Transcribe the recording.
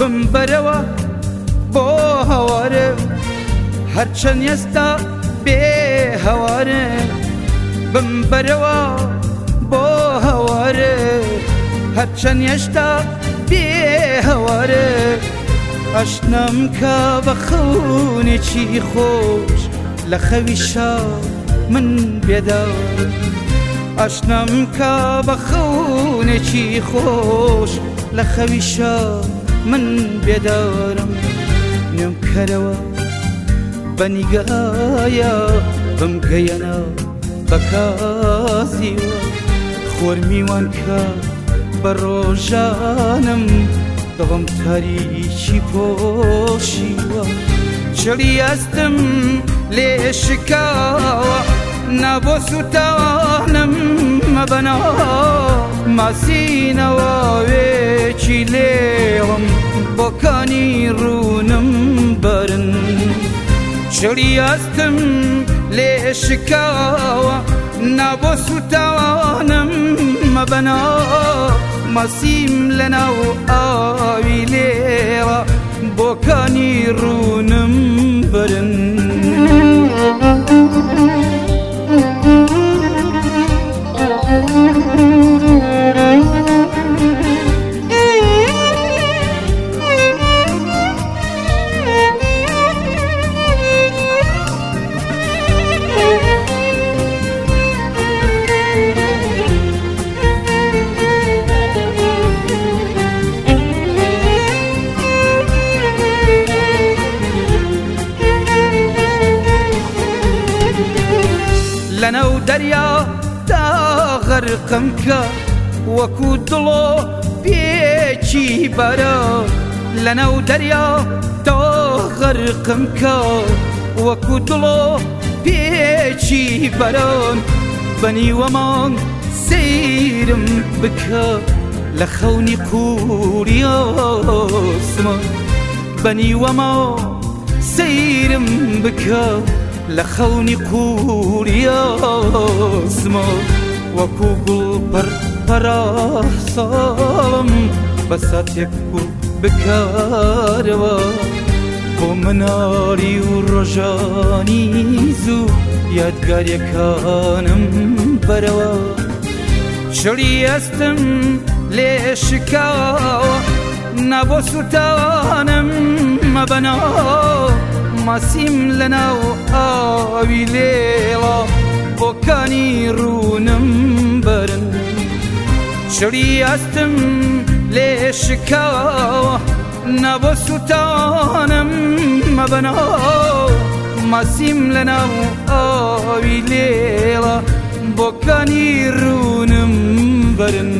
بم بەرەوە بۆ هەوارە هەرچەند ئێستا بێ هەوارە بم بەرەوە بۆ هەوارە هەرچەند ئێشتا بێ هەوارە ئەشنم کا بە خەونێکی خۆش لە خەویشا من بێدا ئەشنم کا بە خەونێکی خۆش لە خەویشە من بێدارم نێم کەرەوە بەنیگایە بم گەیەنە بەکازیوە خۆرمیوان کە بە ڕۆژانم دڵم تاریکی پۆشیوە چلی ئەستم لێ شکاوە نابۆ سوتانم مەبەنا ماسینەوە وێکی لێ چیرۆکانی ڕوونم بەرن چریاستم لێ شکاوە نابۆ سوتاوانم مەبەنا مەسیم لە ناو ئاوی لێوە بۆکانی ڕوونم بەرن خانە و دەریا تا غەرقم کە وەکو دڵۆ پێچی بەرە لەنەو دەریا تا غەرقم کە وەکو دڵۆ پێچی بەران بەنیوەمان سیرم بکە لە خەونی قوریسمە بەنیوەما سیرم بکە لە خەونی قوریاسمە وەکو گوڵ پەر پەراساڵم بە ساتێک و بکارەوە بۆ مناری و ڕۆژانی زوو یادگاریەکانم بەرەوە شڵی ئەستم لێ شکاوە نەبۆ سووتانم مەبەنەوە مەسیم لەناو ئاوی لێڵە بۆکانی ڕوونم برن شری ئەستم لێ شکاوە نەبە سووتانم مەبەنەوە مەسیم لەناو ئاوی لێڵە بۆکانی ڕوونم برن.